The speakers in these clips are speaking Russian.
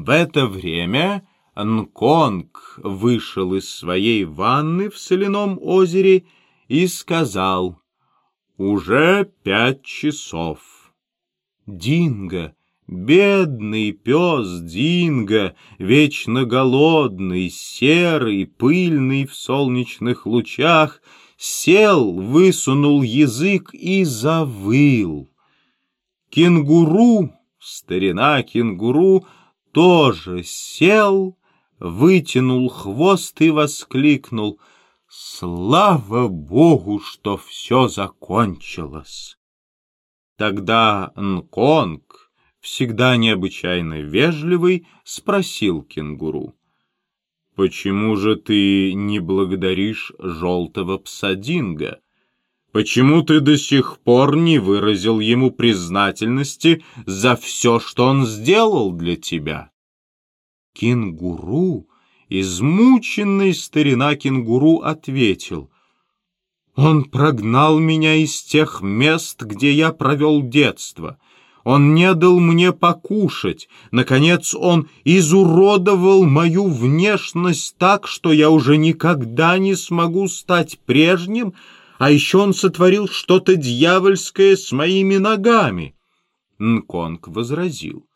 В это время Нконг вышел из своей ванны в соляном озере и сказал «Уже пять часов». Динго, бедный пес Динго, вечно голодный, серый, пыльный в солнечных лучах, сел, высунул язык и завыл. Кенгуру, старина кенгуру, тоже сел, вытянул хвост и воскликнул «Слава Богу, что все закончилось!» Тогда Нконг, всегда необычайно вежливый, спросил кенгуру «Почему же ты не благодаришь желтого пса Динго?» Почему ты до сих пор не выразил ему признательности за все, что он сделал для тебя? Кенгуру, измученный старина кенгуру, ответил. Он прогнал меня из тех мест, где я провел детство. Он не дал мне покушать. Наконец, он изуродовал мою внешность так, что я уже никогда не смогу стать прежним, а еще он сотворил что-то дьявольское с моими ногами. Нконг возразил.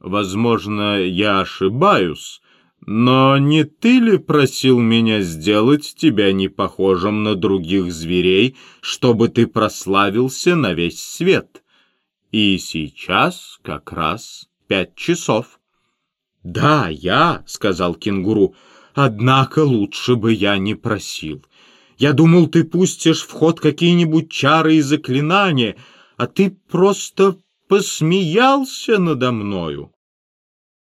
Возможно, я ошибаюсь, но не ты ли просил меня сделать тебя не похожим на других зверей, чтобы ты прославился на весь свет? И сейчас как раз пять часов. — Да, я, — сказал кенгуру, — однако лучше бы я не просил. Я думал, ты пустишь в ход какие-нибудь чары и заклинания, а ты просто посмеялся надо мною.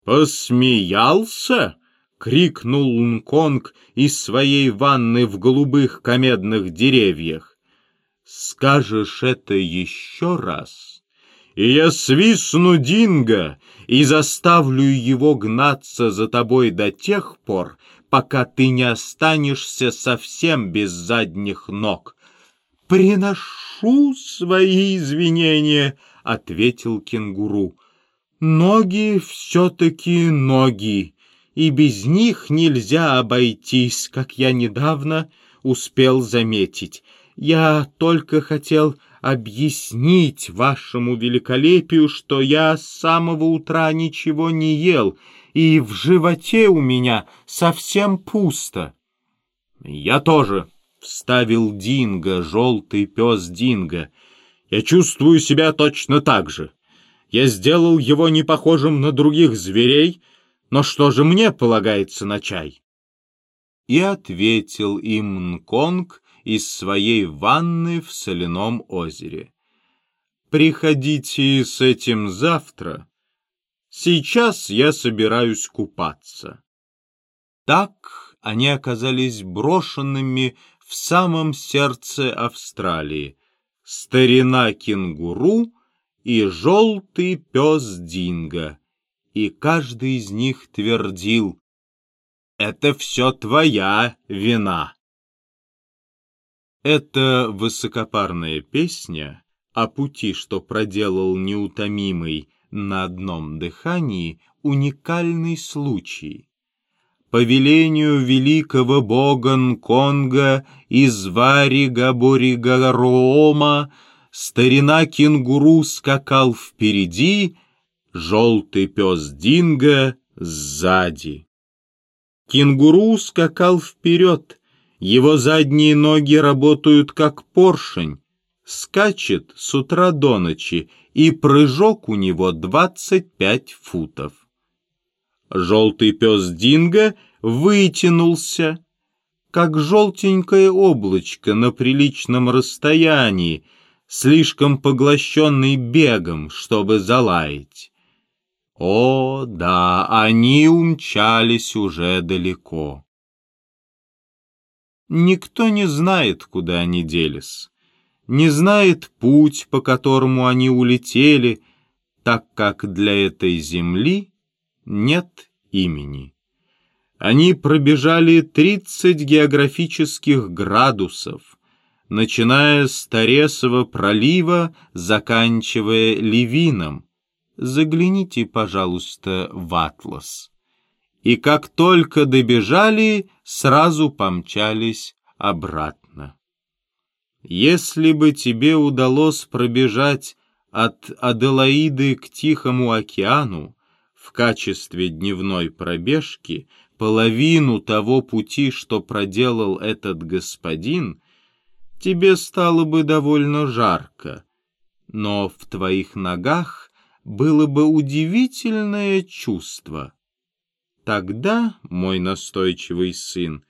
«Посмеялся?» — крикнул Лунконг из своей ванны в голубых комедных деревьях. «Скажешь это еще раз, и я свистну Динго и заставлю его гнаться за тобой до тех пор, пока ты не останешься совсем без задних ног. «Приношу свои извинения», — ответил кенгуру. «Ноги все-таки ноги, и без них нельзя обойтись, как я недавно успел заметить. Я только хотел объяснить вашему великолепию, что я с самого утра ничего не ел, — и в животе у меня совсем пусто. — Я тоже, — вставил Динго, желтый пес Динго. — Я чувствую себя точно так же. Я сделал его не похожим на других зверей, но что же мне полагается на чай? И ответил им Нконг из своей ванны в соляном озере. «Приходите с этим завтра, Сейчас я собираюсь купаться. Так они оказались брошенными в самом сердце Австралии. Старина кенгуру и желтый пес Динго. И каждый из них твердил, «Это все твоя вина». Эта высокопарная песня о пути, что проделал неутомимый, на одном дыхании уникальный случай. По велению великого бога Нконга из Варига-Борига-Роома старина кенгуру скакал впереди, желтый пес Динго сзади. Кенгуру скакал вперед, его задние ноги работают как поршень, скачет с утра до ночи, и прыжок у него двадцать пять футов. Желтый пес Динго вытянулся, как желтенькое облачко на приличном расстоянии, слишком поглощенный бегом, чтобы залаять. О, да, они умчались уже далеко. Никто не знает, куда они делись не знает путь, по которому они улетели, так как для этой земли нет имени. Они пробежали 30 географических градусов, начиная с Торесова пролива, заканчивая Левином, загляните, пожалуйста, в атлас. И как только добежали, сразу помчались обратно. Если бы тебе удалось пробежать от Аделаиды к Тихому океану в качестве дневной пробежки половину того пути, что проделал этот господин, тебе стало бы довольно жарко, но в твоих ногах было бы удивительное чувство. Тогда, мой настойчивый сын,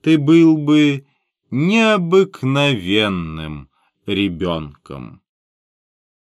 ты был бы необыкновенным ребенком.